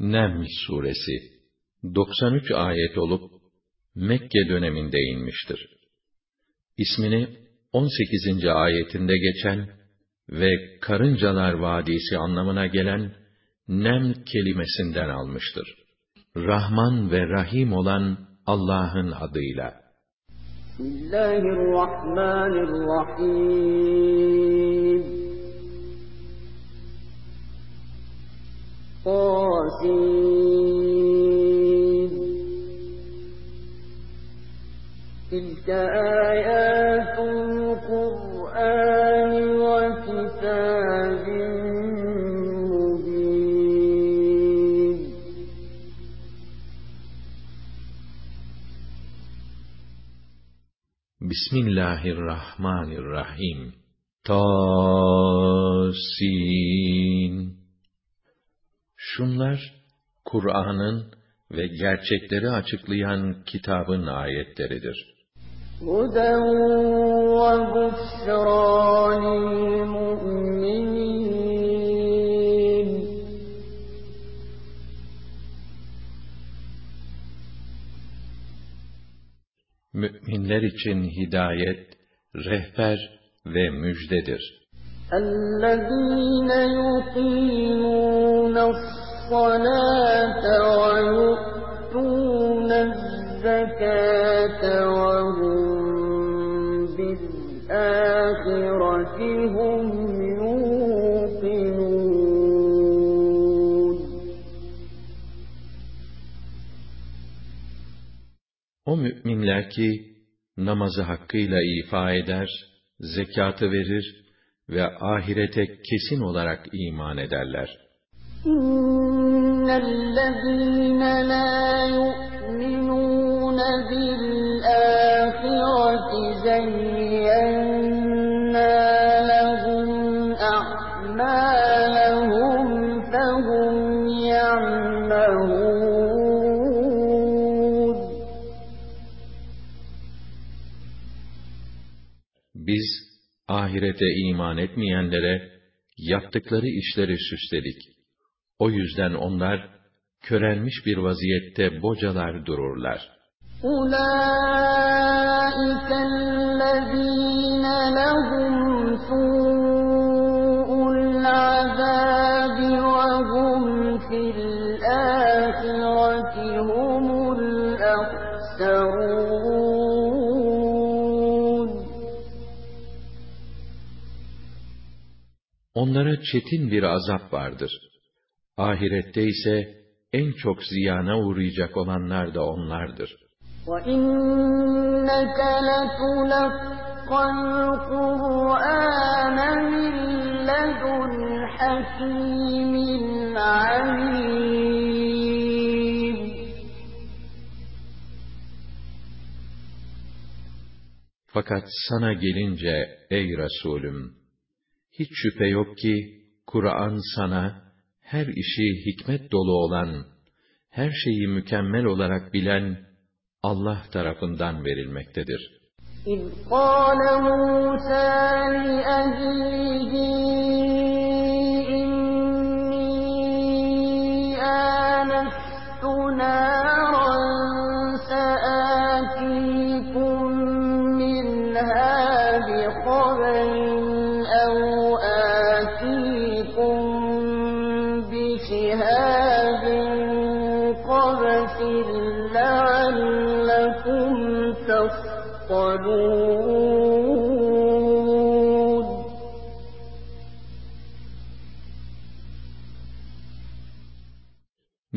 Neml suresi 93 ayet olup Mekke döneminde inmiştir. İsmini 18. ayetinde geçen ve karıncalar vadisi anlamına gelen nem kelimesinden almıştır. Rahman ve Rahim olan Allah'ın adıyla. Bismillahirrahmanirrahim. طاسين تلك آيات القرآن وكتاب مبين. بسم الله الرحمن الرحيم طاسين Şunlar Kur'an'ın ve gerçekleri açıklayan kitabın ayetleridir. Huden ve bushra müminler için hidayet, rehber ve müjdedir. الذين يقيمون الصلاة ويؤتون الزكاة وهم بالآخرة هم يوقنون O müminler ki namazı hakkıyla ifa eder, zekatı verir ve ahirete kesin olarak iman ederler. İnnellezîne lâ yu'minûne bil-âhireti zeyyennâ lehum a'mâlehum fehum ya'mehûn. Biz ahirete iman etmeyenlere yaptıkları işleri süsledik. O yüzden onlar körelmiş bir vaziyette bocalar dururlar. أُولَٰئِكَ الَّذ۪ينَ لَهُمْ Onlara çetin bir azap vardır. Ahirette ise en çok ziyana uğrayacak olanlar da onlardır. وَإِنَّكَ لَتُلَقَّى الْقُرْآنَ مِنْ لَدُنْ حَكِيمٍ عَلِيمٍ Fakat sana gelince ey Resulüm, hiç şüphe yok ki, Kur'an sana, her işi hikmet dolu olan, her şeyi mükemmel olarak bilen, Allah tarafından verilmektedir. İz قَالَ مُوسَى لِأَهْلِهِ إِنِّي آنَسْتُ نَارًا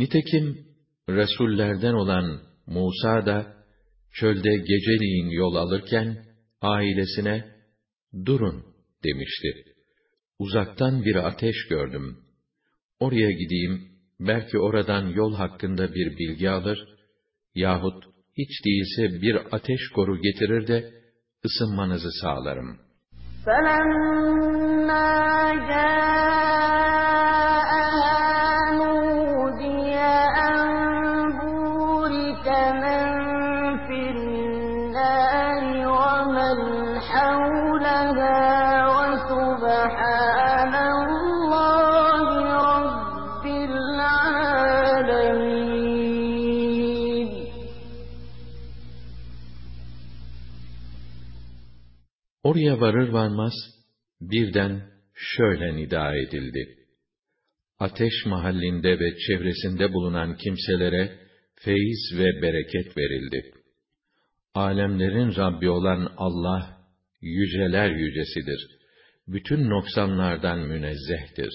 Nitekim Resullerden olan Musa da çölde geceliğin yol alırken ailesine durun demişti. Uzaktan bir ateş gördüm. Oraya gideyim, belki oradan yol hakkında bir bilgi alır yahut hiç değilse bir ateş koru getirir de ısınmanızı sağlarım. فَلَمَّا Oraya varır varmaz, birden şöyle nida edildi. Ateş mahallinde ve çevresinde bulunan kimselere feyiz ve bereket verildi. Alemlerin Rabbi olan Allah, yüceler yücesidir. Bütün noksanlardan münezzehtir.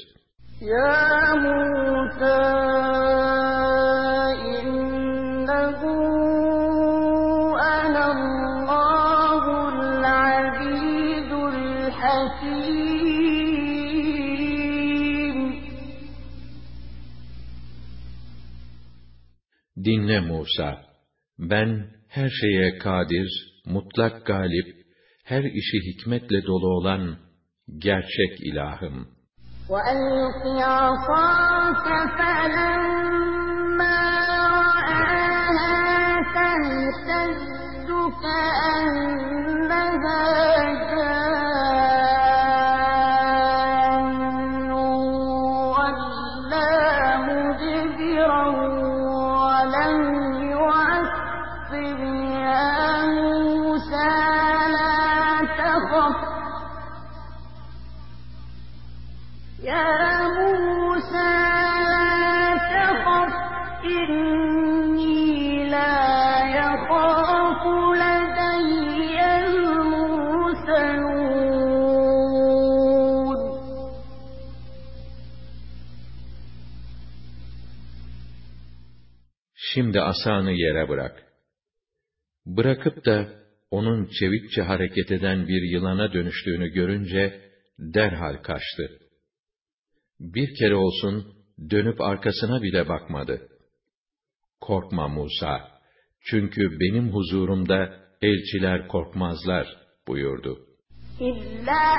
Ya Musa, Dinle Musa, ben her şeye kadir, mutlak galip, her işi hikmetle dolu olan gerçek ilahım. وَأَلْقِ عَصَاكَ فَلَمَّا رَآهَا تَهْتَزُّ كَأَنَّهَا Şimdi asanı yere bırak. Bırakıp da onun çevikçe hareket eden bir yılana dönüştüğünü görünce derhal kaçtı. Bir kere olsun dönüp arkasına bile bakmadı. Korkma Musa, çünkü benim huzurumda elçiler korkmazlar buyurdu. İlla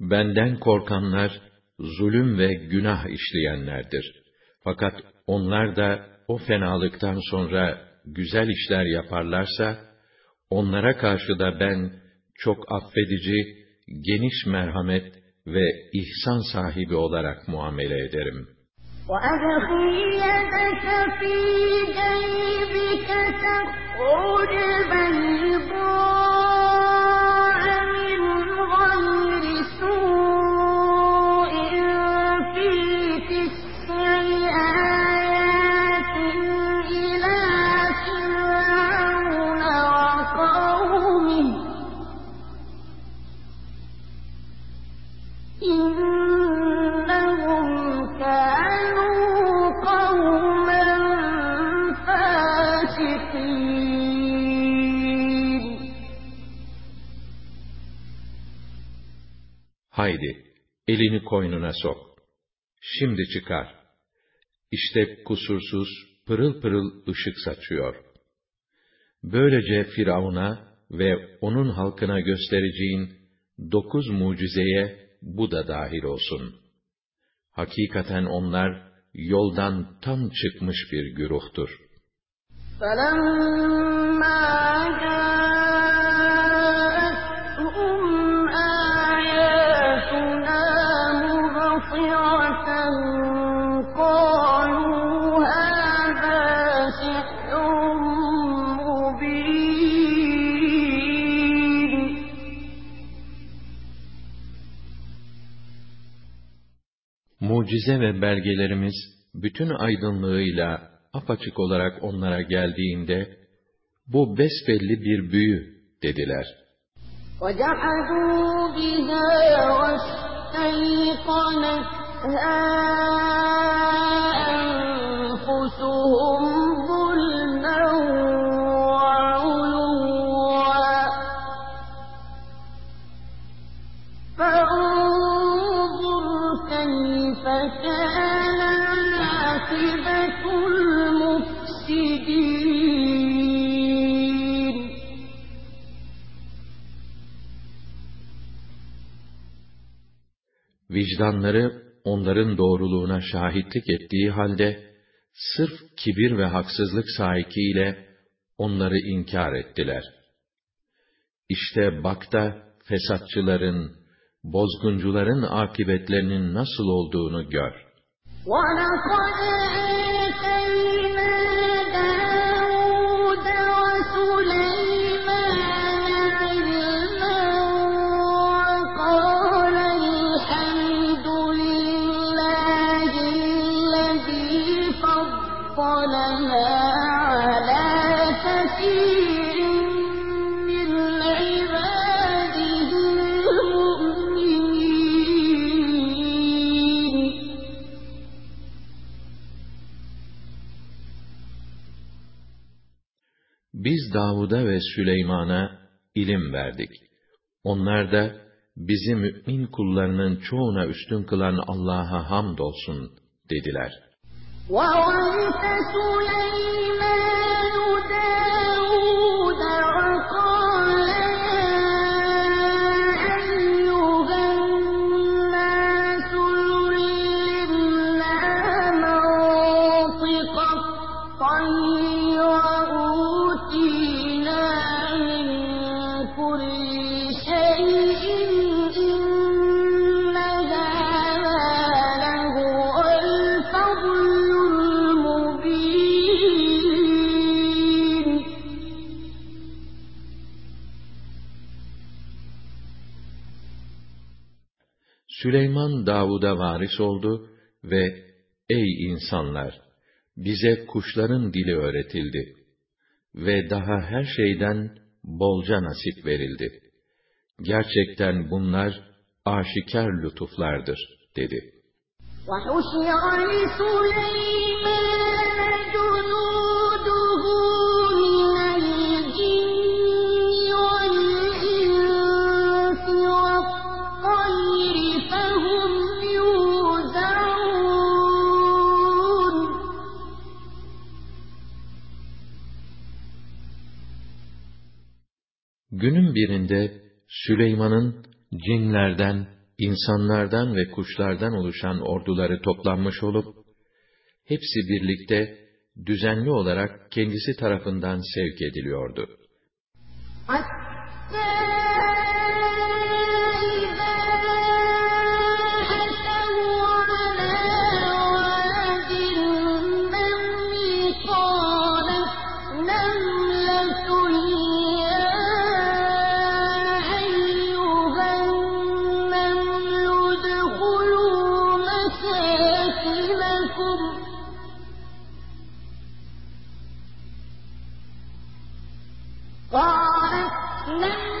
Benden korkanlar, zulüm ve günah işleyenlerdir. Fakat onlar da o fenalıktan sonra güzel işler yaparlarsa, onlara karşı da ben çok affedici, geniş merhamet ve ihsan sahibi olarak muamele ederim. وَأَدْخِلْ يَدَكَ فِي جَيْبِكَ تَخْرُجْ Haydi, elini koynuna sok. Şimdi çıkar. İşte kusursuz, pırıl pırıl ışık saçıyor. Böylece Firavun'a ve onun halkına göstereceğin dokuz mucizeye bu da dahil olsun. Hakikaten onlar yoldan tam çıkmış bir güruhtur. فَلَمَّا mucize ve belgelerimiz bütün aydınlığıyla apaçık olarak onlara geldiğinde, bu besbelli bir büyü dediler. وَجَحَدُوا بِهَا وَاسْتَيْقَنَتْهَا vicdanları onların doğruluğuna şahitlik ettiği halde, sırf kibir ve haksızlık sahikiyle onları inkar ettiler. İşte bak da fesatçıların, bozguncuların akıbetlerinin nasıl olduğunu gör. وَلَقَدْ Davud'a ve Süleyman'a ilim verdik. Onlar da bizi mümin kullarının çoğuna üstün kılan Allah'a hamdolsun dediler. وَوَرِثَ سُلَيْمَانُ Süleyman Davud'a varis oldu ve ey insanlar bize kuşların dili öğretildi ve daha her şeyden bolca nasip verildi. Gerçekten bunlar aşikar lütuflardır dedi. وَحُشِرَ لِسُلَيْمَانَ Günün birinde Süleyman'ın cinlerden, insanlardan ve kuşlardan oluşan orduları toplanmış olup, hepsi birlikte düzenli olarak kendisi tarafından sevk ediliyordu. Hatta قالت نملة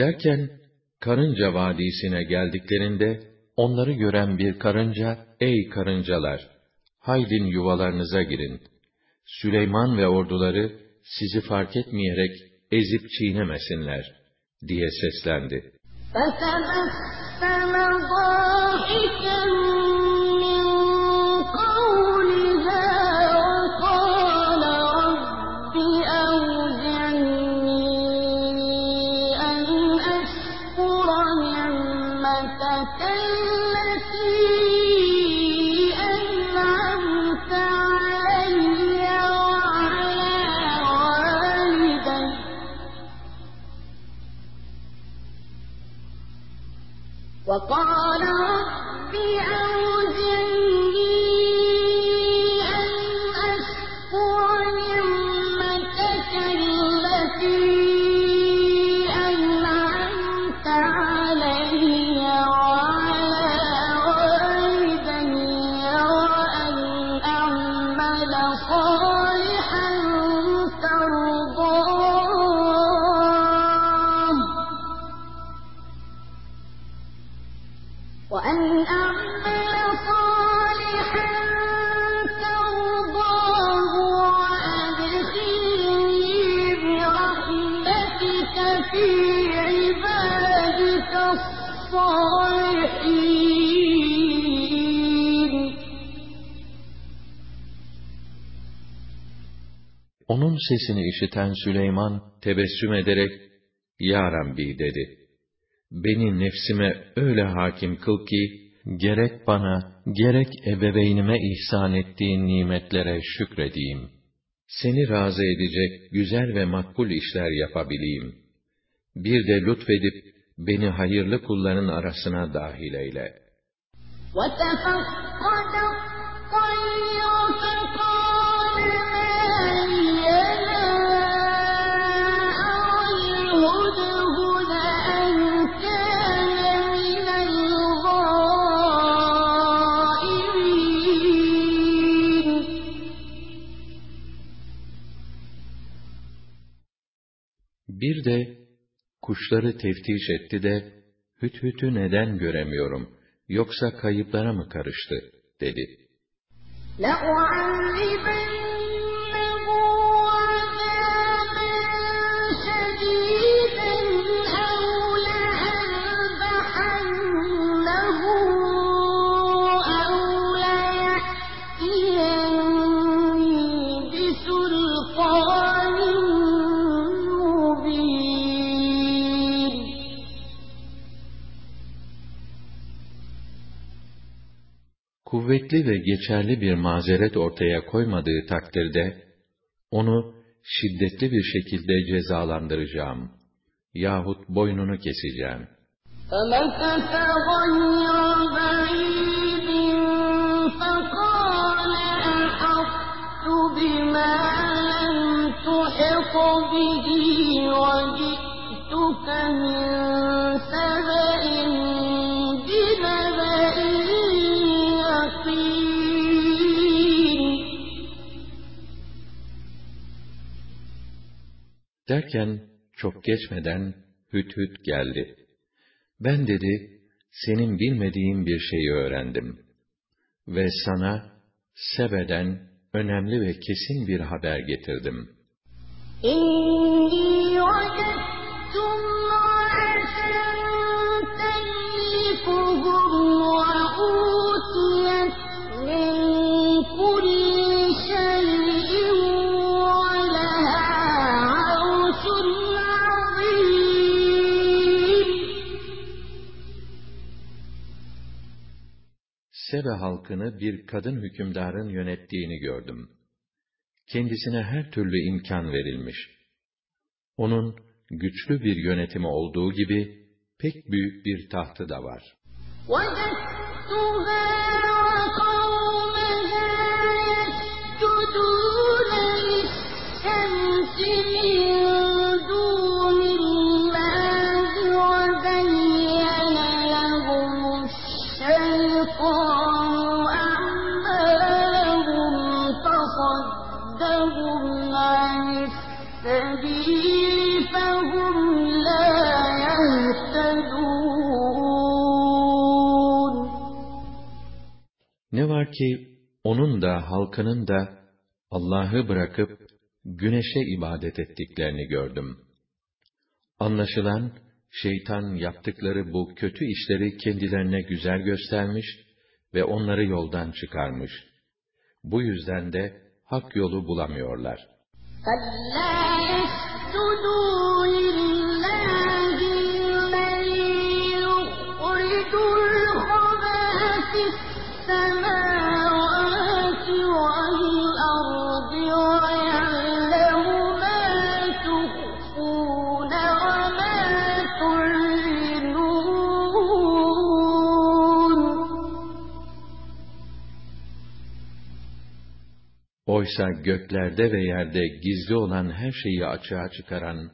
Derken, karınca vadisine geldiklerinde, onları gören bir karınca, ey karıncalar, haydin yuvalarınıza girin. Süleyman ve orduları sizi fark etmeyerek ezip çiğnemesinler, diye seslendi. فتبسم ضاحكا وقال Onun sesini işiten Süleyman tebessüm ederek, Ya Rabbi dedi. Beni nefsime öyle hakim kıl ki, gerek bana, gerek ebeveynime ihsan ettiğin nimetlere şükredeyim. Seni razı edecek güzel ve makbul işler yapabileyim. Bir de lütfedip, beni hayırlı kulların arasına dahil eyle. وتفقد Bir de kuşları teftiş etti de, hüthütü neden göremiyorum, yoksa kayıplara mı karıştı, dedi. لأعذبنه Kuvvetli ve geçerli bir mazeret ortaya koymadığı takdirde, onu şiddetli bir şekilde cezalandıracağım. Yahut boynunu keseceğim. فمكث غير بعيد Derken çok geçmeden Hüt Hüt geldi. Ben dedi, senin bilmediğin bir şeyi öğrendim. Ve sana Sebe'den önemli ve kesin bir haber getirdim. إني وجدت Sebe halkını bir kadın hükümdarın yönettiğini gördüm. Kendisine her türlü imkan verilmiş. Onun güçlü bir yönetimi olduğu gibi pek büyük bir tahtı da var. وجدتها ki onun da halkının da Allah'ı bırakıp güneşe ibadet ettiklerini gördüm. Anlaşılan şeytan yaptıkları bu kötü işleri kendilerine güzel göstermiş ve onları yoldan çıkarmış. Bu yüzden de hak yolu bulamıyorlar. فلا Oysa göklerde ve yerde gizli olan her şeyi açığa çıkaran,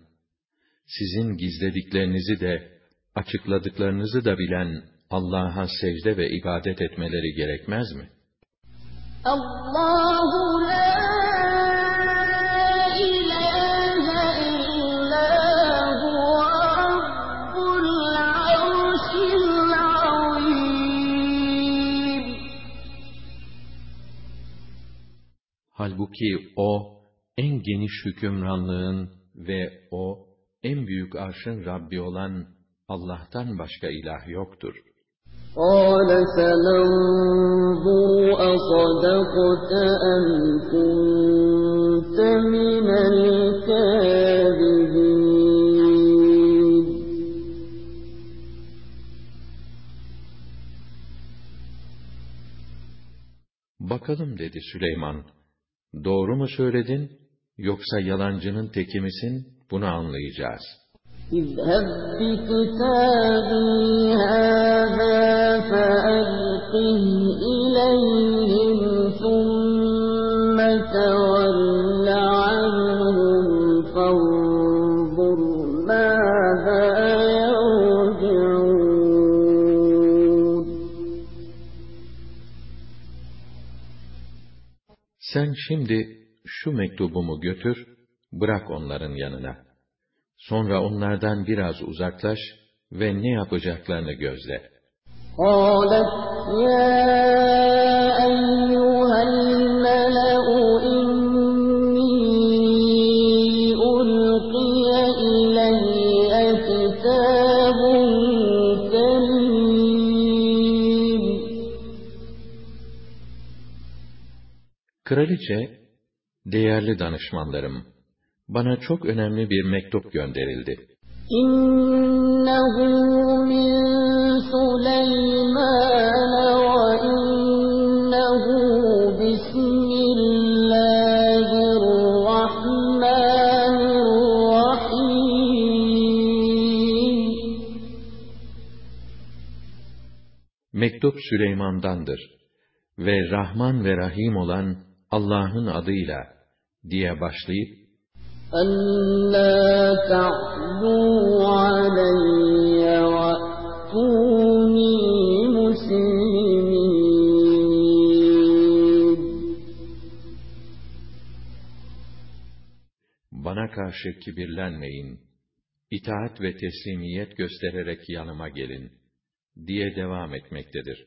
sizin gizlediklerinizi de, açıkladıklarınızı da bilen Allah'a secde ve ibadet etmeleri gerekmez mi? Allahu Halbuki O, en geniş hükümranlığın ve O, en büyük arşın Rabbi olan Allah'tan başka ilah yoktur. قال سننظر أصدقت أم كنت من الكاذبين Bakalım dedi Süleyman. Doğru mu söyledin, yoksa yalancının teki misin, bunu anlayacağız. اذهب بكتابي هذا فألقه إليهم ثم تول Sen şimdi şu mektubumu götür, bırak onların yanına. Sonra onlardan biraz uzaklaş ve ne yapacaklarını gözle. قالت يا Kraliçe, değerli danışmanlarım, bana çok önemli bir mektup gönderildi. İnnehu min Mektup Süleyman'dandır ve Rahman ve Rahim olan Allah'ın adıyla diye başlayıp ألا تعلوا علي وأتوني مسلمين bana karşı kibirlenmeyin, itaat ve teslimiyet göstererek yanıma gelin diye devam etmektedir.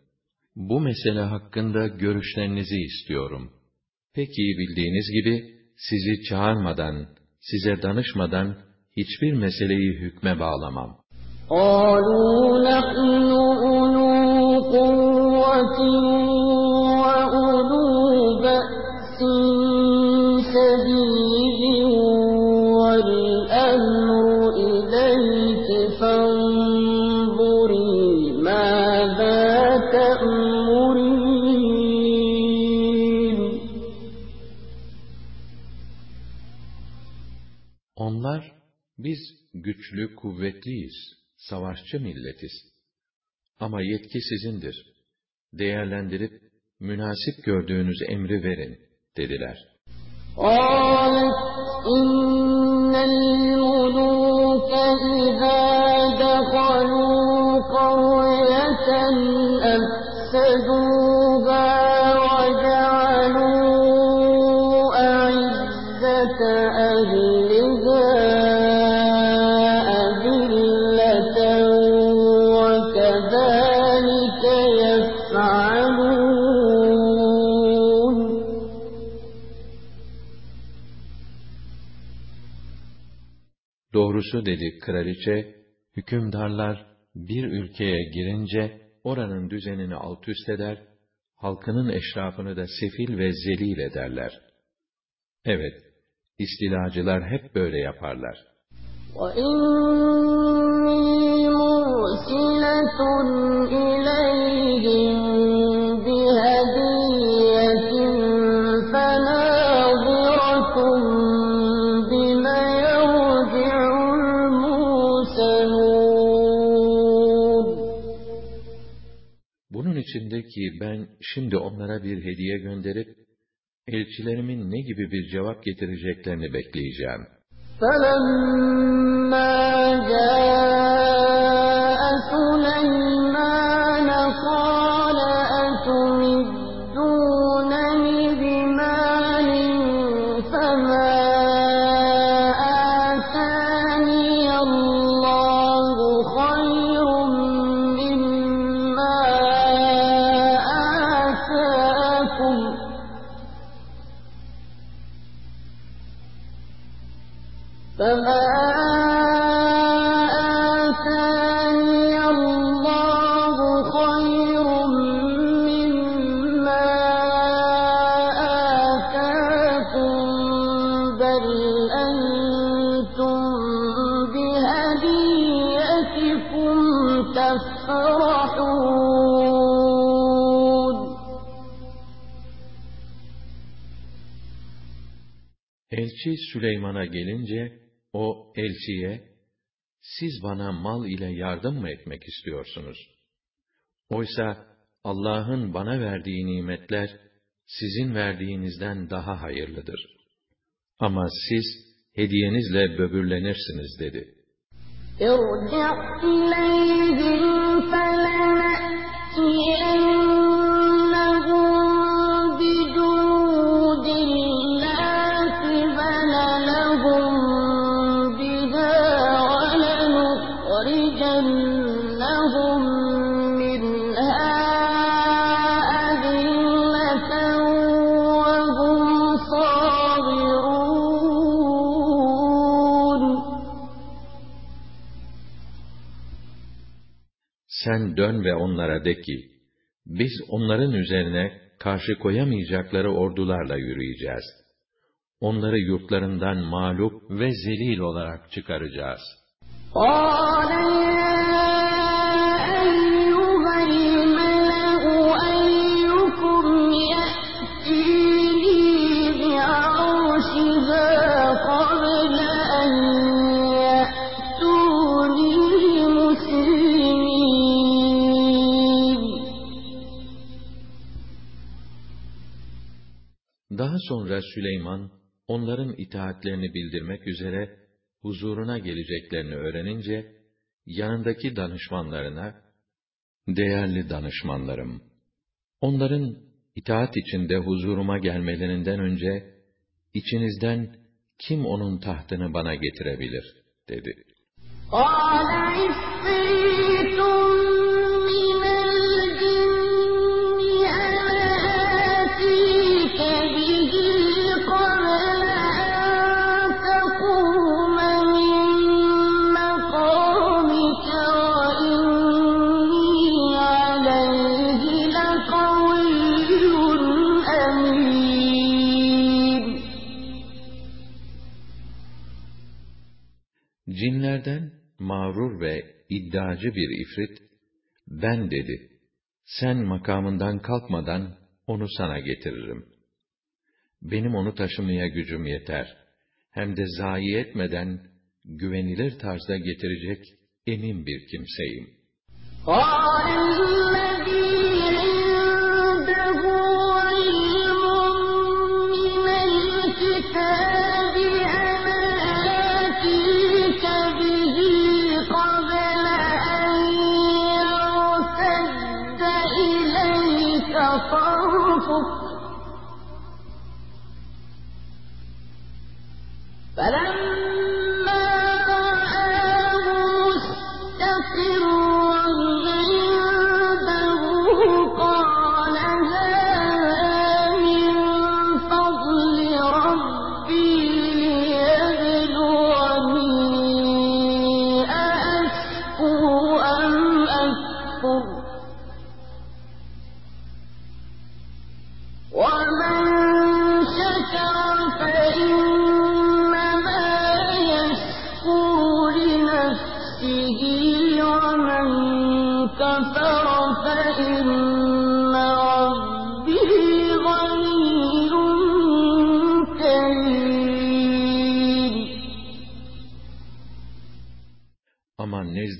bu mesele hakkında görüşlerinizi istiyorum. Peki bildiğiniz gibi sizi çağırmadan, size danışmadan hiçbir meseleyi hükme bağlamam. قالوا نحن أولو قوة biz güçlü, kuvvetliyiz, savaşçı milletiz. Ama yetki sizindir. Değerlendirip, münasip gördüğünüz emri verin, dediler. قالت إن الملوك إذا دخلوا قرية أفسدوها Doğrusu dedi kraliçe, hükümdarlar bir ülkeye girince oranın düzenini alt üst eder, halkının eşrafını da sefil ve zelil ederler. Evet, istilacılar hep böyle yaparlar. وإني مرسلة إليهم içinde ki ben şimdi onlara bir hediye gönderip, elçilerimin ne gibi bir cevap getireceklerini bekleyeceğim. فلما جاء Süleyman'a gelince, o elçiye, siz bana mal ile yardım mı etmek istiyorsunuz? Oysa Allah'ın bana verdiği nimetler, sizin verdiğinizden daha hayırlıdır. Ama siz, hediyenizle böbürlenirsiniz dedi. ارجع Sen dön ve onlara de ki, biz onların üzerine karşı koyamayacakları ordularla yürüyeceğiz. Onları yurtlarından mağlup ve zelil olarak çıkaracağız. قال sonra Süleyman, onların itaatlerini bildirmek üzere huzuruna geleceklerini öğrenince, yanındaki danışmanlarına, değerli danışmanlarım, onların itaat içinde huzuruma gelmelerinden önce, içinizden kim onun tahtını bana getirebilir, dedi. قال Cinlerden mağrur ve iddiacı bir ifrit, ben dedi, sen makamından kalkmadan onu sana getiririm. Benim onu taşımaya gücüm yeter. Hem de zayi etmeden, güvenilir tarzda getirecek emin bir kimseyim.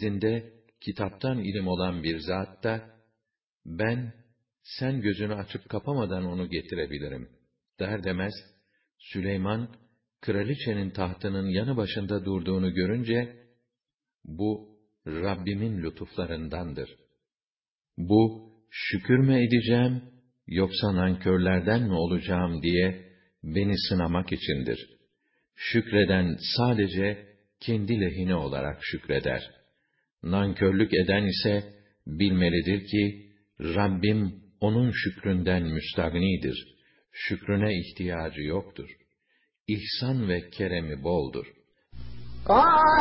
Nezdinde kitaptan ilim olan bir zat da, ben, sen gözünü açıp kapamadan onu getirebilirim, der demez, Süleyman, kraliçenin tahtının yanı başında durduğunu görünce, bu, Rabbimin lütuflarındandır. Bu, şükür mü edeceğim, yoksa nankörlerden mi olacağım diye, beni sınamak içindir. Şükreden sadece, kendi lehine olarak şükreder. Nankörlük eden ise, bilmelidir ki, Rabbim onun şükründen müstagnidir. Şükrüne ihtiyacı yoktur. İhsan ve keremi boldur. قال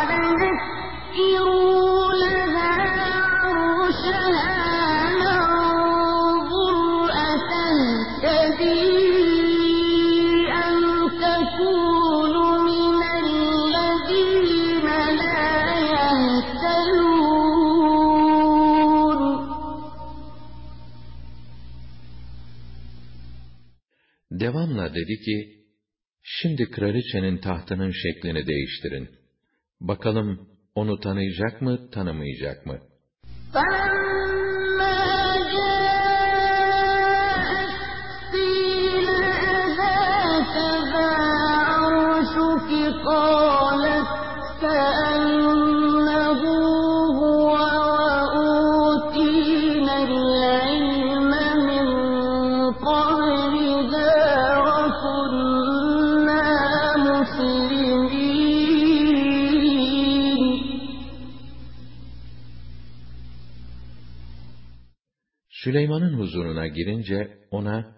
dedi ki, şimdi kraliçenin tahtının şeklini değiştirin. Bakalım onu tanıyacak mı, tanımayacak mı? Süleyman'ın huzuruna girince ona,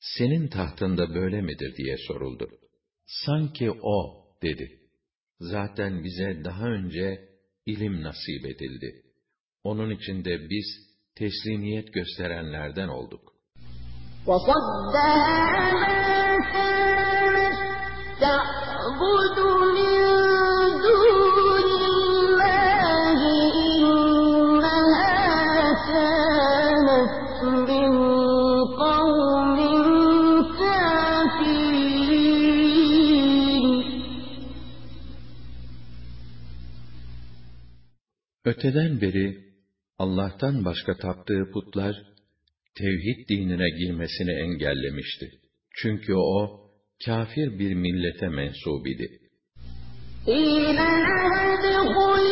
senin tahtında böyle midir diye soruldu. Sanki o, dedi. Zaten bize daha önce ilim nasip edildi. Onun için de biz teslimiyet gösterenlerden olduk. وصدها ما كانت تعبد Öteden beri Allah'tan başka taptığı putlar tevhid dinine girmesini engellemişti. Çünkü o kafir bir millete mensup idi. قيل لها ادخل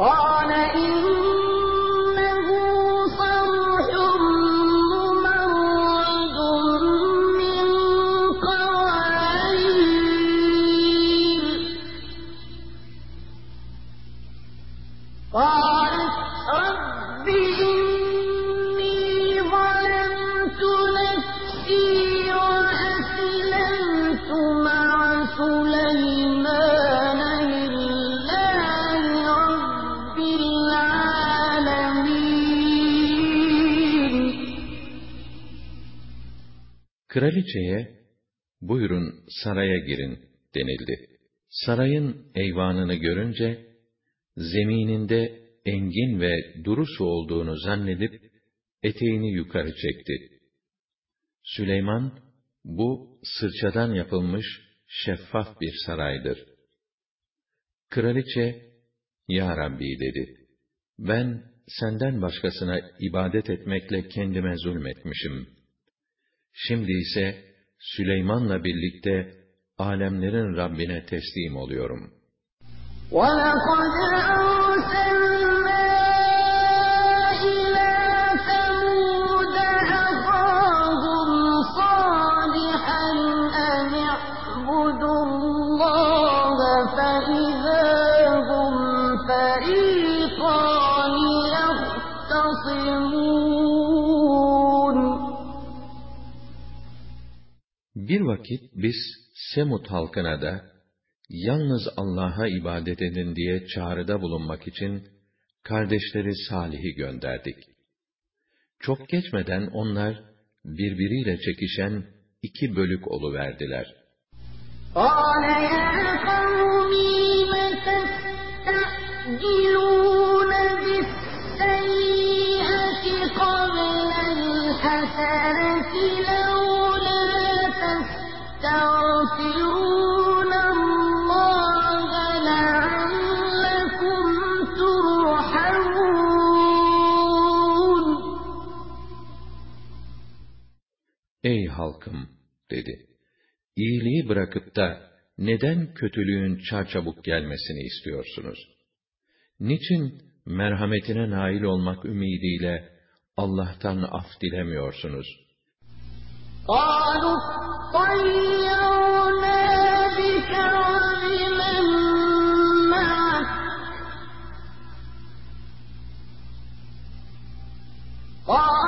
Oh! Kraliçeye, buyurun saraya girin denildi. Sarayın eyvanını görünce, zemininde engin ve duru olduğunu zannedip, eteğini yukarı çekti. Süleyman, bu sırçadan yapılmış şeffaf bir saraydır. Kraliçe, Ya Rabbi dedi, ben senden başkasına ibadet etmekle kendime zulmetmişim.'' Şimdi ise Süleyman'la birlikte alemlerin Rabbine teslim oluyorum. ولقد Bir vakit biz Semut halkına da yalnız Allah'a ibadet edin diye çağrıda bulunmak için kardeşleri Salih'i gönderdik. Çok geçmeden onlar birbiriyle çekişen iki bölük oluverdiler. قال يا قوم لم Ey halkım dedi. İyiliği bırakıp da neden kötülüğün çarçabuk gelmesini istiyorsunuz? Niçin merhametine nail olmak ümidiyle Allah'tan af dilemiyorsunuz? قالوا اطيرنا بك وبمن معك قال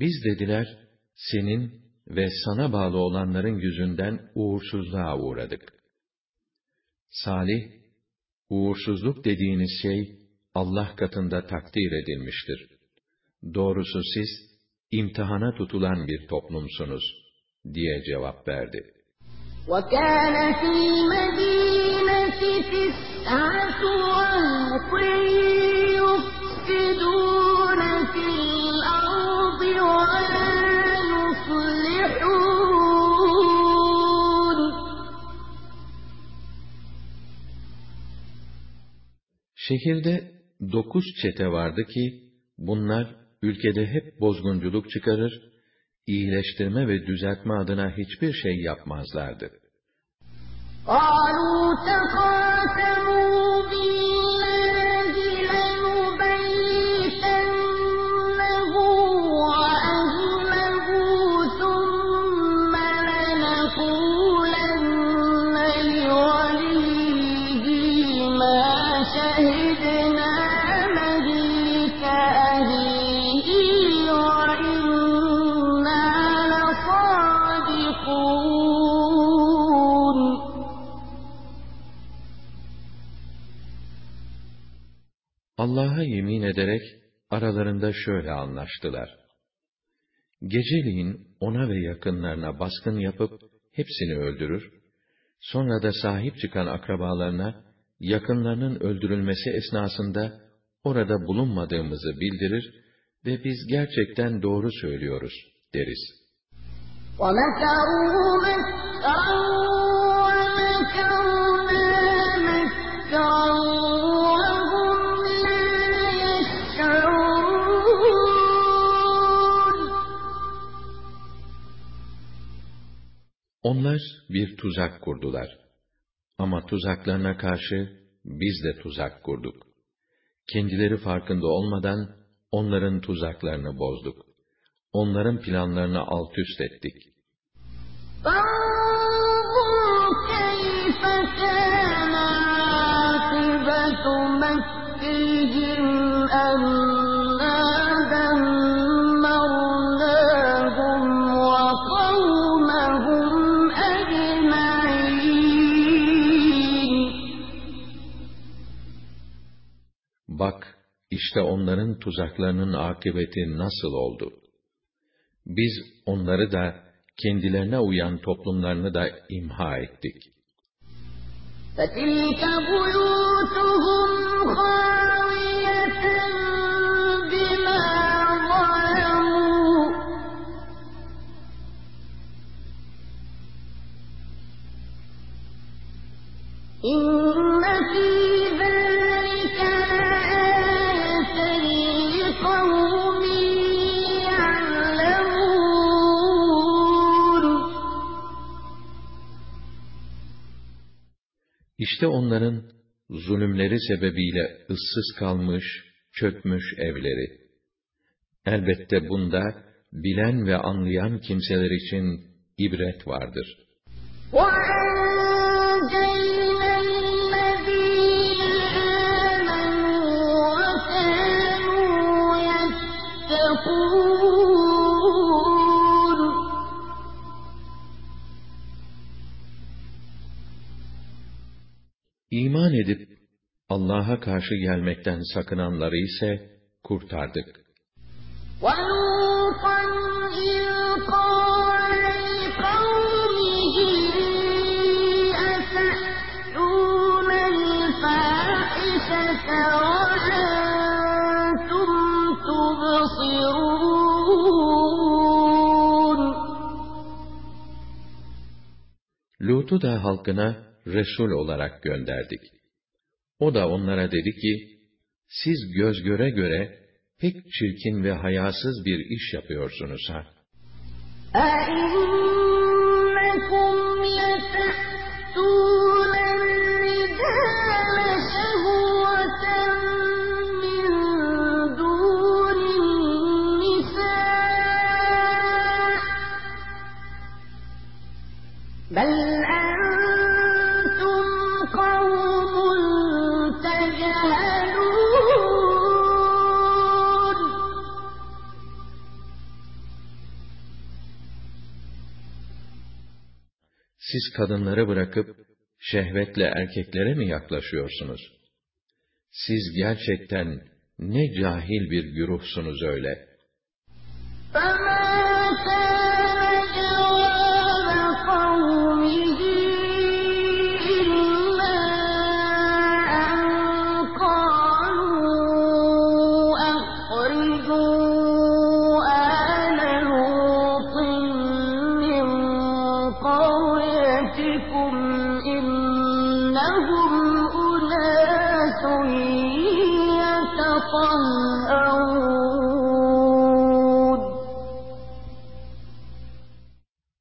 Biz dediler, senin ve sana bağlı olanların yüzünden uğursuzluğa uğradık. Salih, uğursuzluk dediğiniz şey, Allah katında takdir edilmiştir. Doğrusu siz, imtihana tutulan bir toplumsunuz, diye cevap verdi. وكان في المدينة تسعة رهط يفسدون Şehirde dokuz çete vardı ki, bunlar ülkede hep bozgunculuk çıkarır, iyileştirme ve düzeltme adına hiçbir şey yapmazlardı. قالوا ederek aralarında şöyle anlaştılar. Geceliğin ona ve yakınlarına baskın yapıp hepsini öldürür, sonra da sahip çıkan akrabalarına yakınlarının öldürülmesi esnasında orada bulunmadığımızı bildirir ve biz gerçekten doğru söylüyoruz deriz. ومكروا مكرا Onlar bir tuzak kurdular. Ama tuzaklarına karşı biz de tuzak kurduk. Kendileri farkında olmadan onların tuzaklarını bozduk. Onların planlarını alt üst ettik. فانظر işte onların tuzaklarının akıbeti nasıl oldu. Biz onları da, kendilerine uyan toplumlarını da imha ettik. فتلك بيوتهم خاوية بما ظلموا إن İşte onların zulümleri sebebiyle ıssız kalmış, çökmüş evleri. Elbette bunda bilen ve anlayan kimseler için ibret vardır. İman edip Allah'a karşı gelmekten sakınanları ise kurtardık. ولوطا إذ قال لقومه أتأتون الفاحشة وأنتم تبصرون Lut'u da halkına Resul olarak gönderdik. O da onlara dedi ki, siz göz göre göre pek çirkin ve hayasız bir iş yapıyorsunuz ha. أئنكم لتأتون Siz kadınları bırakıp şehvetle erkeklere mi yaklaşıyorsunuz? Siz gerçekten ne cahil bir güruhsunuz öyle.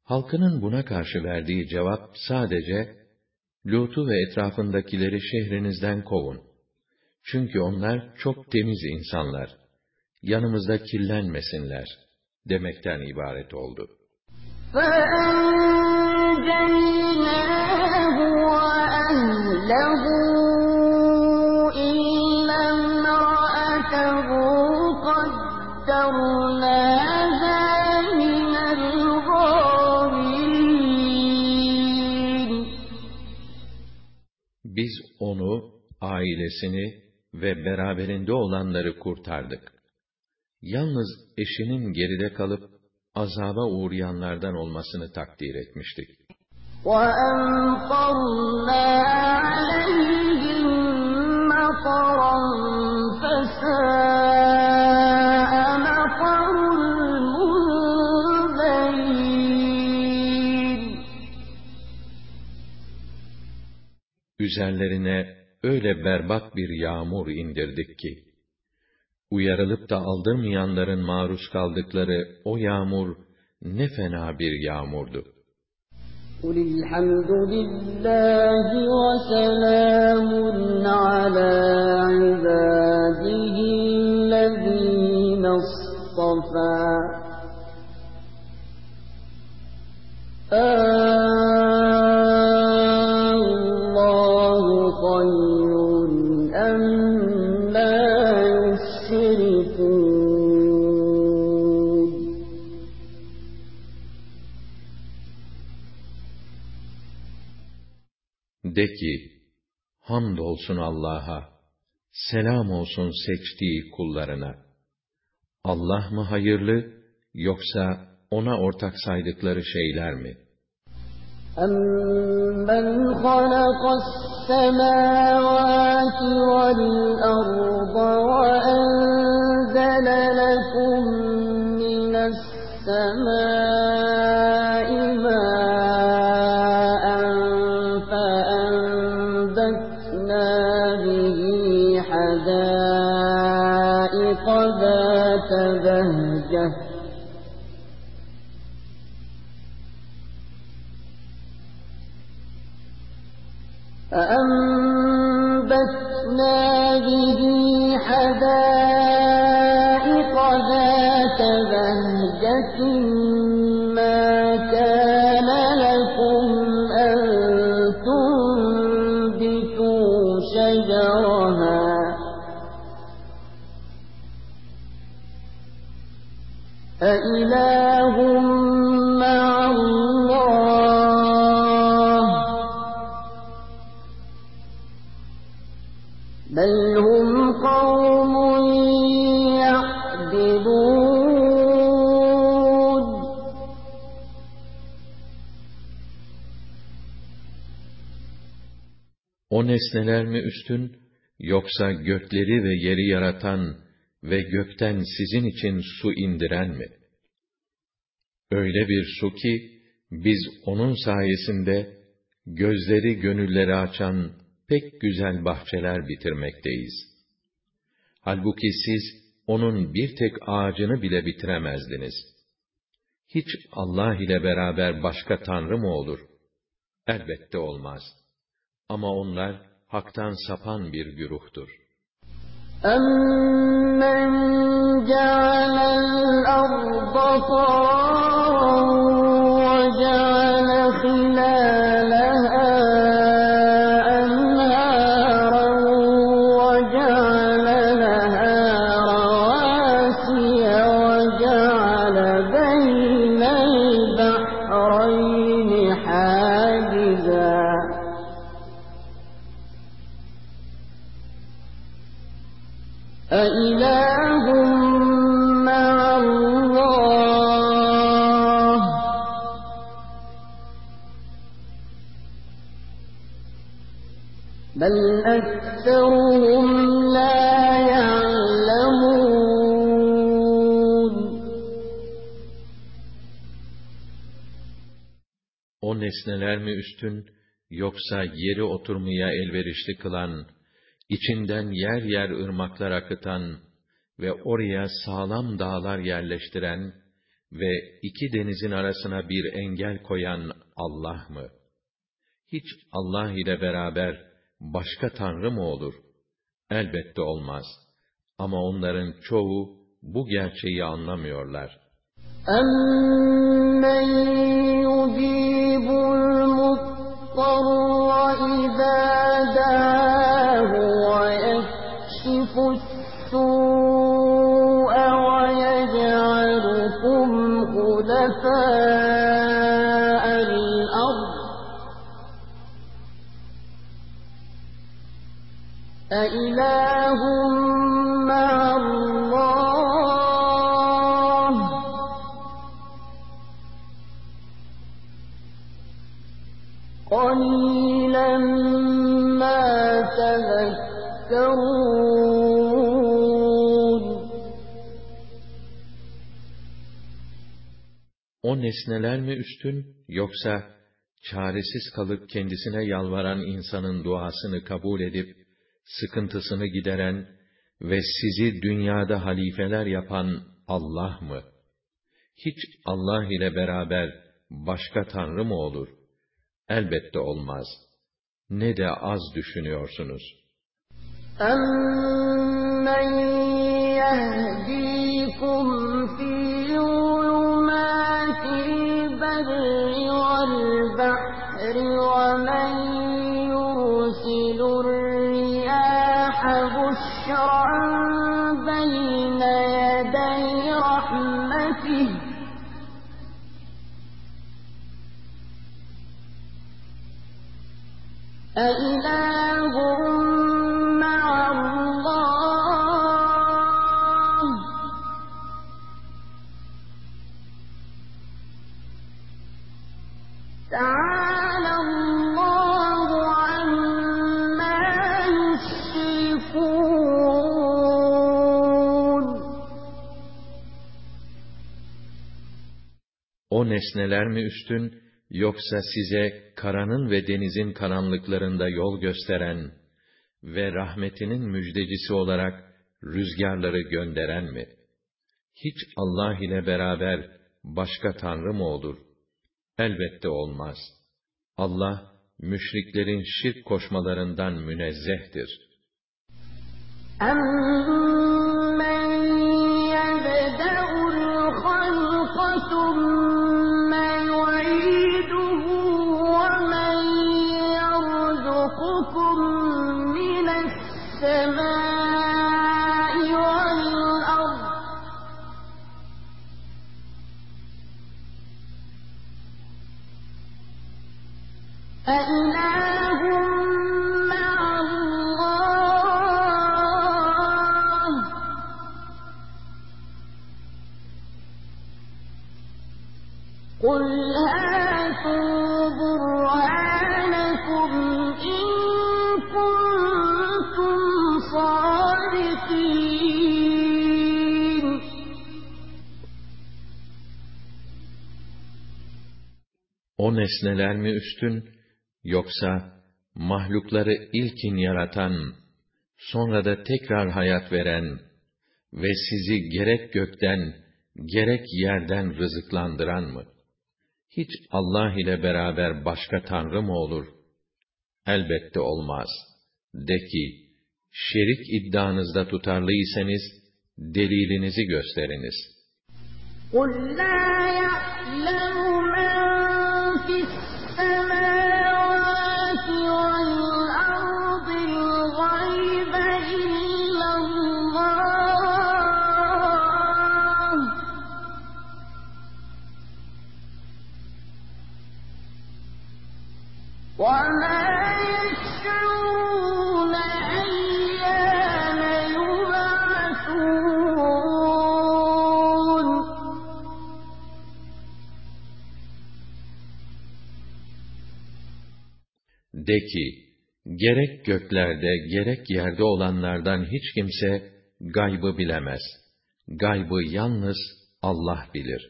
Halkının buna karşı verdiği cevap sadece, Lut'u ve etrafındakileri şehrinizden kovun. Çünkü onlar çok temiz insanlar. Yanımızda kirlenmesinler demekten ibaret oldu. فأنجيناه وأهله Biz onu, ailesini ve beraberinde olanları kurtardık. Yalnız eşinin geride kalıp azaba uğrayanlardan olmasını takdir etmiştik. وأمطرنا عليهم مطرا فساء Üzerlerine öyle berbat bir yağmur indirdik ki, uyarılıp da aldırmayanların maruz kaldıkları o yağmur ne fena bir yağmurdu. قل الحمد لله وسلام على عباده الذين اصطفى De ki, hamdolsun Allah'a, selam olsun seçtiği kullarına. Allah mı hayırlı, yoksa ona ortak saydıkları şeyler mi? أَمَّنْ خَلَقَ السَّمَاوَاتِ وَالْأَرْضَ وَأَنزَلَ لَكُم مِّنَ السَّمَاءِ أإله مع الله بل هم قوم يعدلون O nesneler mi üstün, yoksa gökleri ve yeri yaratan ve gökten sizin için su indiren mi? Öyle bir su ki, biz onun sayesinde, gözleri gönülleri açan pek güzel bahçeler bitirmekteyiz. Halbuki siz, onun bir tek ağacını bile bitiremezdiniz. Hiç Allah ile beraber başka tanrı mı olur? Elbette olmaz. Ama onlar, haktan sapan bir güruhtur. أَمَّنْ جَعَلَ الْأَرْضَ nesneler mi üstün, yoksa yeri oturmaya elverişli kılan, içinden yer yer ırmaklar akıtan ve oraya sağlam dağlar yerleştiren ve iki denizin arasına bir engel koyan Allah mı? Hiç Allah ile beraber başka tanrı mı olur? Elbette olmaz. Ama onların çoğu bu gerçeği anlamıyorlar. أَمَّن يُجِيبُ الْمُضْطَرَّ إِذَا O nesneler mi üstün, yoksa çaresiz kalıp kendisine yalvaran insanın duasını kabul edip, sıkıntısını gideren ve sizi dünyada halifeler yapan Allah mı? Hiç Allah ile beraber başka tanrı mı olur? Elbette olmaz. Ne de az düşünüyorsunuz. أَمَّن يَهْدِيكُمْ فِي nesneler mi üstün, yoksa size karanın ve denizin karanlıklarında yol gösteren ve rahmetinin müjdecisi olarak rüzgarları gönderen mi? Hiç Allah ile beraber başka tanrı mı olur? Elbette olmaz. Allah, müşriklerin şirk koşmalarından münezzehtir. أَمَّن يَبْدَأُ الْخَلْقَ ثُمَّ O nesneler mi üstün, yoksa mahlukları ilkin yaratan, sonra da tekrar hayat veren ve sizi gerek gökten, gerek yerden rızıklandıran mı? Hiç Allah ile beraber başka tanrı mı olur? Elbette olmaz. De ki, şerik iddianızda tutarlıysanız, delilinizi gösteriniz. قُل لَّا يَعْلَمُ مَن De ki, gerek göklerde gerek yerde olanlardan hiç kimse gaybı bilemez. Gaybı yalnız Allah bilir.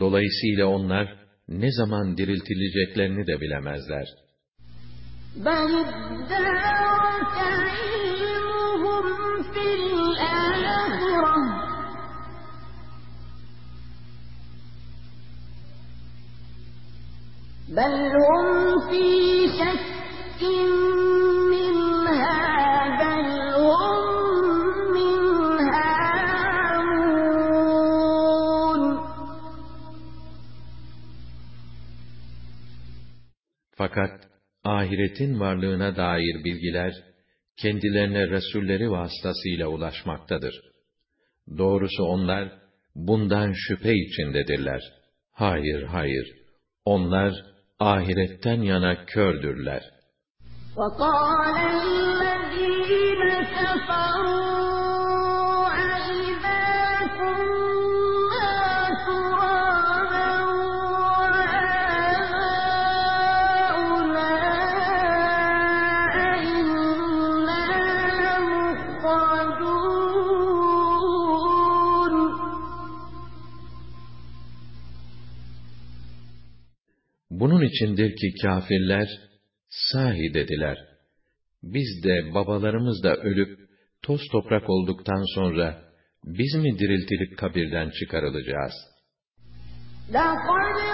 Dolayısıyla onlar ne zaman diriltileceklerini de bilemezler. بل بل هم في شك منها بل هم منها عمون Fakat ahiretin varlığına dair bilgiler kendilerine resulleri vasıtasıyla ulaşmaktadır. Doğrusu onlar bundan şüphe içindedirler. Hayır, hayır. Onlar ahiretten yana kördürler. وقال الذين كفروا Bunun içindir ki kâfirler, sahi dediler. Biz de babalarımız da ölüp, toz toprak olduktan sonra, biz mi diriltilip kabirden çıkarılacağız? لقد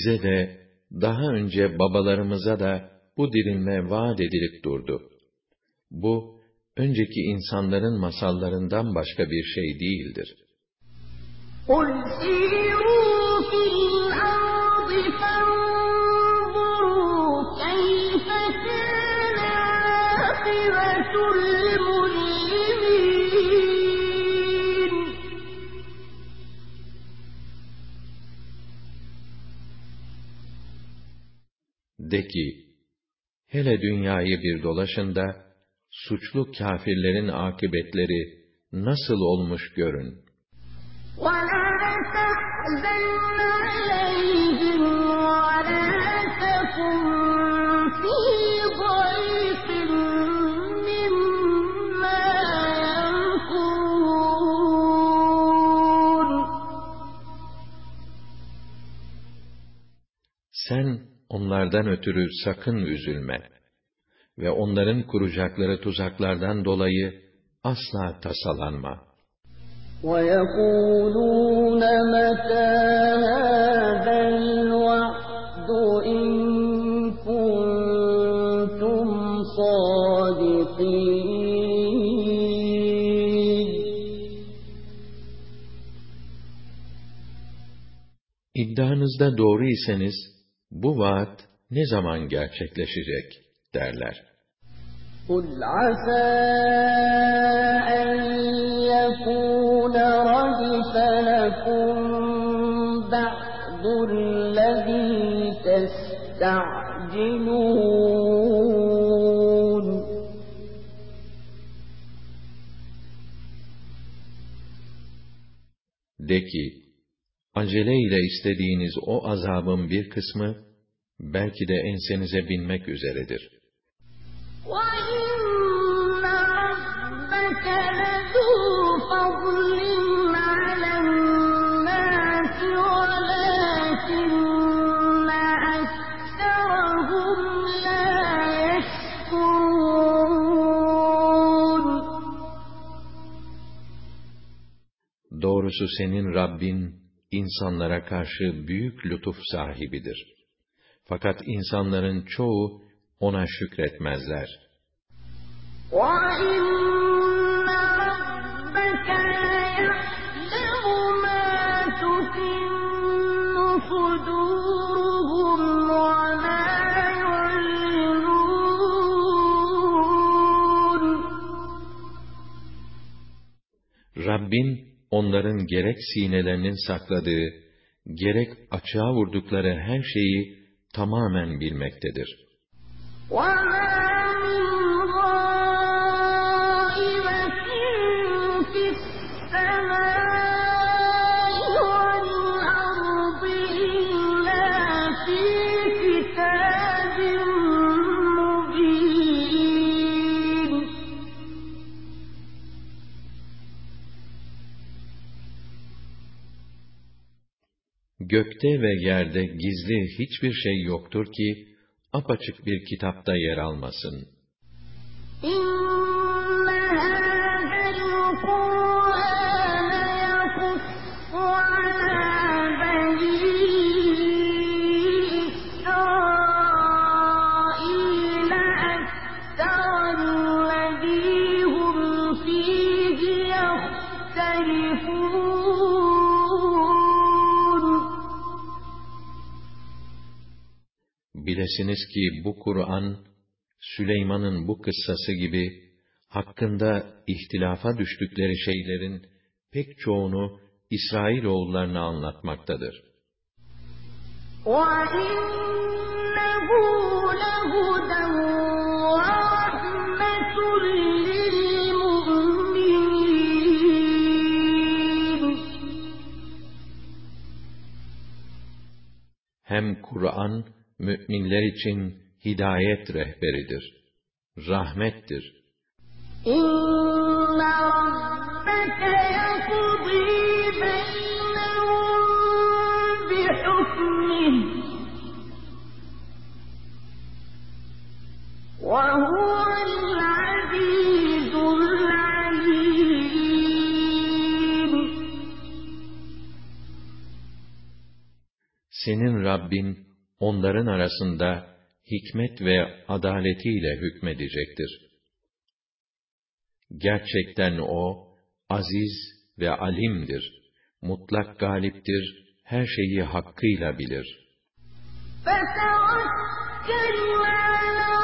Bize de, daha önce babalarımıza da bu dirilme vaat edilip durdu. Bu, önceki insanların masallarından başka bir şey değildir. قل سيروا في الأرض فانظروا كيف كان عاقبة De ki, hele dünyayı bir dolaşın da, suçlu kâfirlerin akıbetleri nasıl olmuş görün. ولا onlardan ötürü sakın üzülme ve onların kuracakları tuzaklardan dolayı asla tasalanma. ويقولون متى هذا الوعد إن كنتم صادقين İddianızda doğru iseniz, bu vaat ne zaman gerçekleşecek derler. قل عسى أن يكون ردف لكم بعض الذي تستعجلون De ki, acele ile istediğiniz o azabın bir kısmı, belki de ensenize binmek üzeredir. Doğrusu senin Rabbin, insanlara karşı büyük lütuf sahibidir. Fakat insanların çoğu ona şükretmezler. Rabbin onların gerek sinelerinin sakladığı, gerek açığa vurdukları her şeyi tamamen bilmektedir. وَمَا Gökte ve yerde gizli hiçbir şey yoktur ki, apaçık bir kitapta yer almasın. إِنَّ Bilesiniz ki bu Kur'an, Süleyman'ın bu kıssası gibi, hakkında ihtilafa düştükleri şeylerin pek çoğunu İsrailoğullarına anlatmaktadır. وَإِنَّهُ لَهُدًى وَرَحْمَةٌ لِّلْمُؤْمِنِينَ Hem Kur'an, müminler için hidayet rehberidir, rahmettir. إِنَّ رَبَّكَ يَقْضِي بَيْنَهُم بِحُكْمِهِ ۚ وَهُوَ الْعَزِيزُ الْعَلِيمُ Senin Rabbin, onların arasında hikmet ve adaletiyle hükmedecektir. Gerçekten O, aziz ve alimdir, mutlak galiptir, her şeyi hakkıyla bilir. فَتَوَكَّلْ عَلَى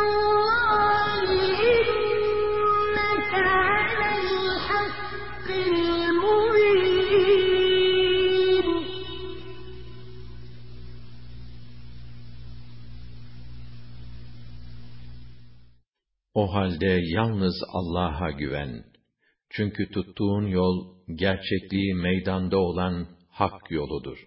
O halde yalnız Allah'a güven. Çünkü tuttuğun yol, gerçekliği meydanda olan hak yoludur.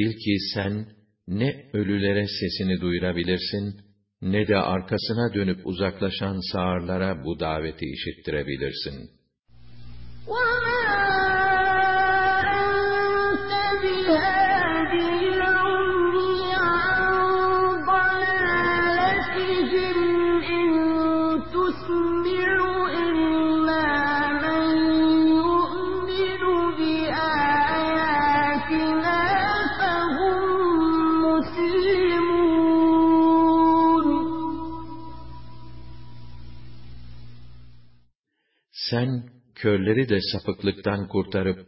Bil ki sen, ne ölülere sesini duyurabilirsin, ne de arkasına dönüp uzaklaşan sağırlara bu daveti işittirebilirsin. Sen, körleri de sapıklıktan kurtarıp,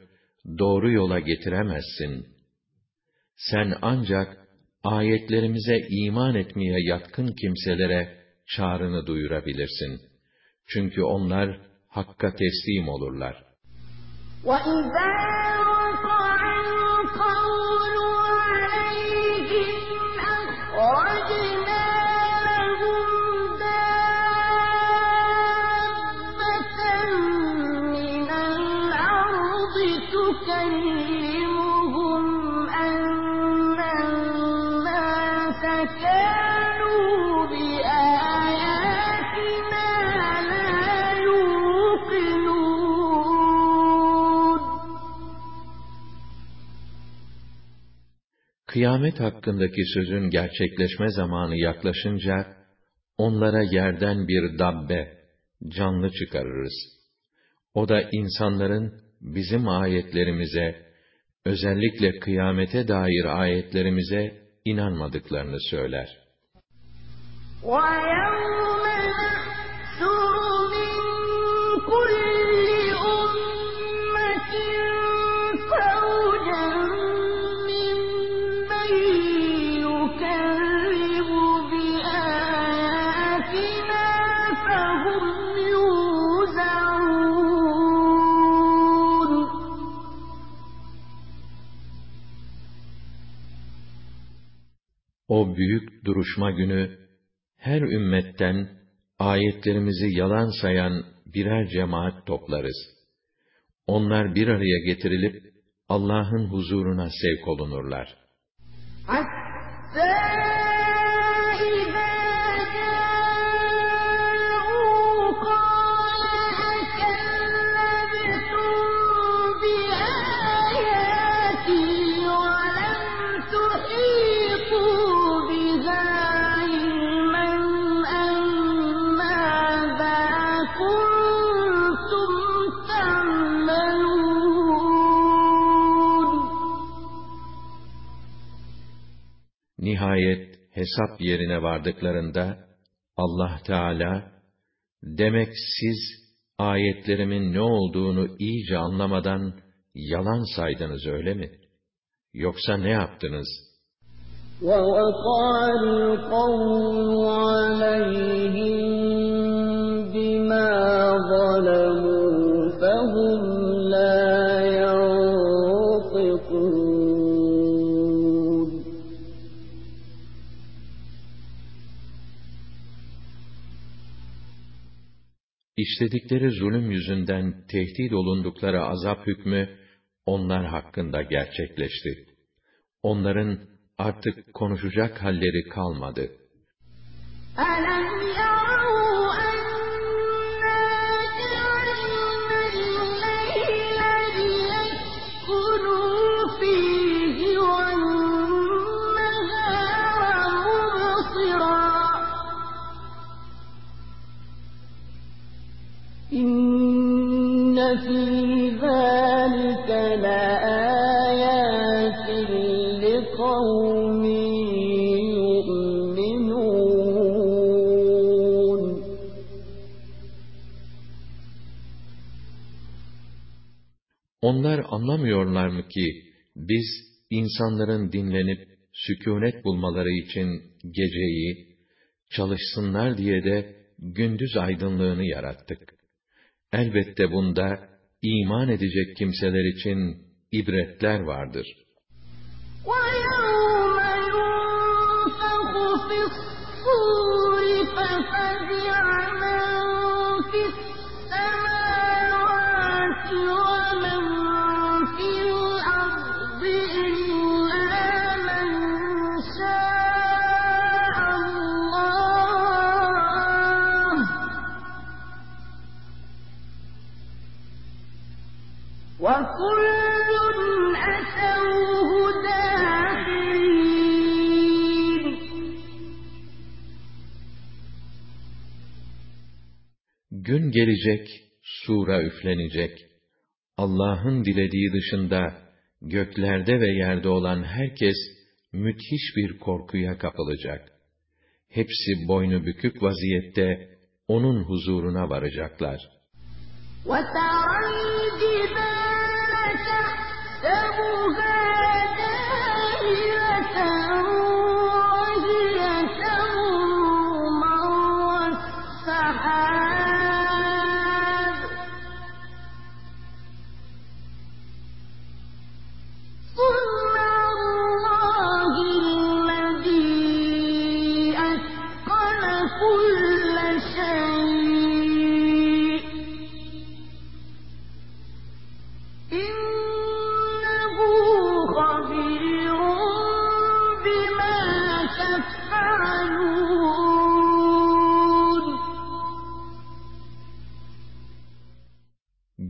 doğru yola getiremezsin. Sen ancak, ayetlerimize iman etmeye yatkın kimselere çağrını duyurabilirsin. Çünkü onlar, Hakk'a teslim olurlar. وَإِذَا Kıyamet hakkındaki sözün gerçekleşme zamanı yaklaşınca, onlara yerden bir dabbe, canlı çıkarırız. O da insanların bizim ayetlerimize, özellikle kıyamete dair ayetlerimize inanmadıklarını söyler. وَيَوْمَ buluşma günü, her ümmetten ayetlerimizi yalan sayan birer cemaat toplarız. Onlar bir araya getirilip Allah'ın huzuruna sevk olunurlar. Hatta Nihayet hesap yerine vardıklarında Allah Teala demek siz ayetlerimin ne olduğunu iyice anlamadan yalan saydınız öyle mi? Yoksa ne yaptınız? وَوَقَعَ الْقَوْلُ عَلَيْهِم بِمَا ظَلَمُوا İşledikleri zulüm yüzünden tehdit olundukları azap hükmü onlar hakkında gerçekleşti. Onların artık konuşacak halleri kalmadı. أَلَمْ فِي ذَلِكَ لَآيَاتٍ لِقَوْمٍ يُؤْمِنُونَ Onlar anlamıyorlar mı ki biz insanların dinlenip sükûnet bulmaları için geceyi çalışsınlar diye de gündüz aydınlığını yarattık. Elbette bunda iman edecek kimseler için ibretler vardır. وَيَوْمَ يُنفَخُ فِي الصُّورِ فَفَزِعَ مَن فِي السَّمَاوَاتِ Gün gelecek, sura üflenecek. Allah'ın dilediği dışında göklerde ve yerde olan herkes müthiş bir korkuya kapılacak. Hepsi boynu bükük vaziyette onun huzuruna varacaklar. وَتَرَى الْجِبَالَ تَحْسَبُهَا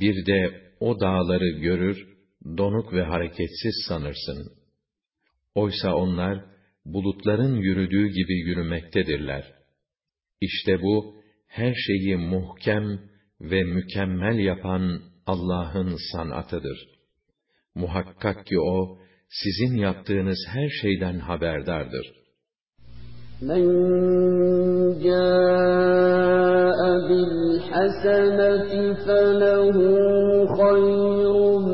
Bir de o dağları görür, donuk ve hareketsiz sanırsın. Oysa onlar, bulutların yürüdüğü gibi yürümektedirler. İşte bu, her şeyi muhkem ve mükemmel yapan Allah'ın sanatıdır. Muhakkak ki O, sizin yaptığınız her şeyden haberdardır. Men hayrun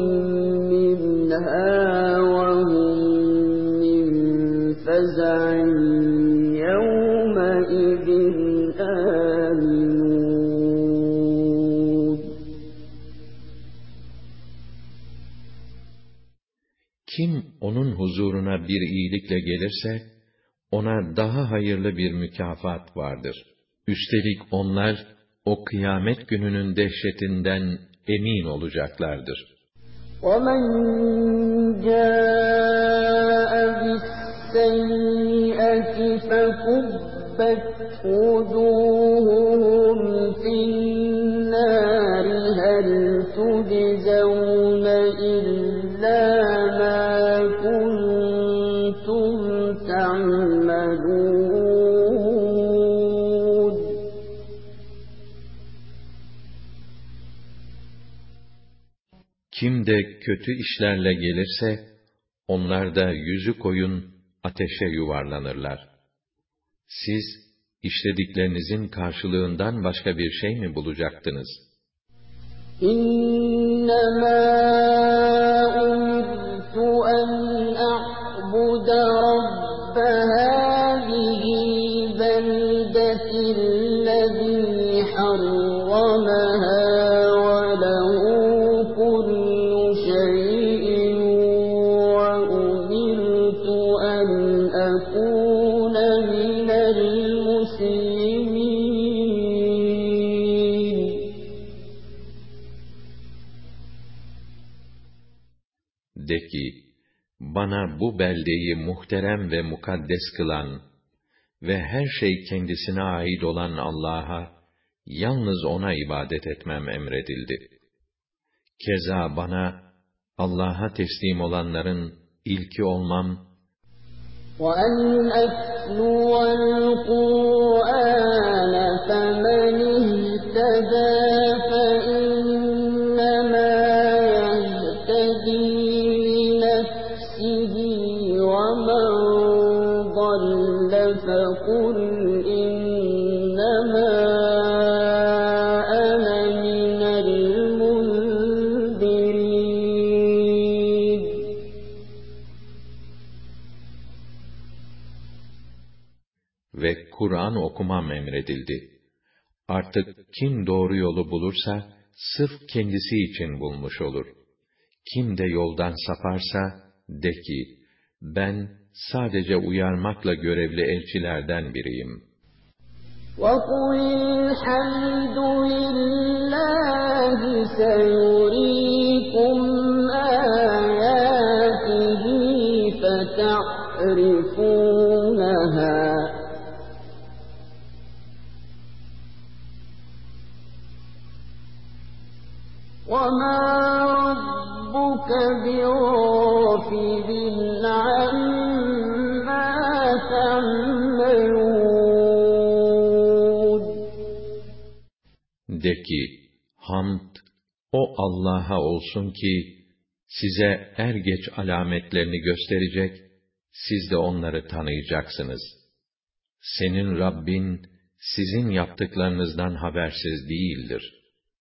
minha ve hum min feza'in yevme idin aminun. Kim onun huzuruna bir iyilikle gelirse, ona daha hayırlı bir mükafat vardır. Üstelik onlar, o kıyamet gününün dehşetinden emin olacaklardır. وَمَنْ جَاءَ بِالسَّيِّئَةِ فَكُبَّتْ وُجُوهُهُمْ Kim de kötü işlerle gelirse, onlar da yüzü koyun ateşe yuvarlanırlar. Siz, işlediklerinizin karşılığından başka bir şey mi bulacaktınız? İnnemâ umirtu en a'bude rabbehâ bana bu beldeyi muhterem ve mukaddes kılan ve her şey kendisine ait olan Allah'a, yalnız O'na ibadet etmem emredildi. Keza bana, Allah'a teslim olanların ilki olmam وأن أتلو القرآن فمن اهتدى Kur'an okumam emredildi. Artık kim doğru yolu bulursa, sırf kendisi için bulmuş olur. Kim de yoldan saparsa, de ki, ben sadece uyarmakla görevli elçilerden biriyim. وقل الحمد لله سيريكم De ki, hamd o Allah'a olsun ki, size er geç alametlerini gösterecek, siz de onları tanıyacaksınız. Senin Rabbin, sizin yaptıklarınızdan habersiz değildir.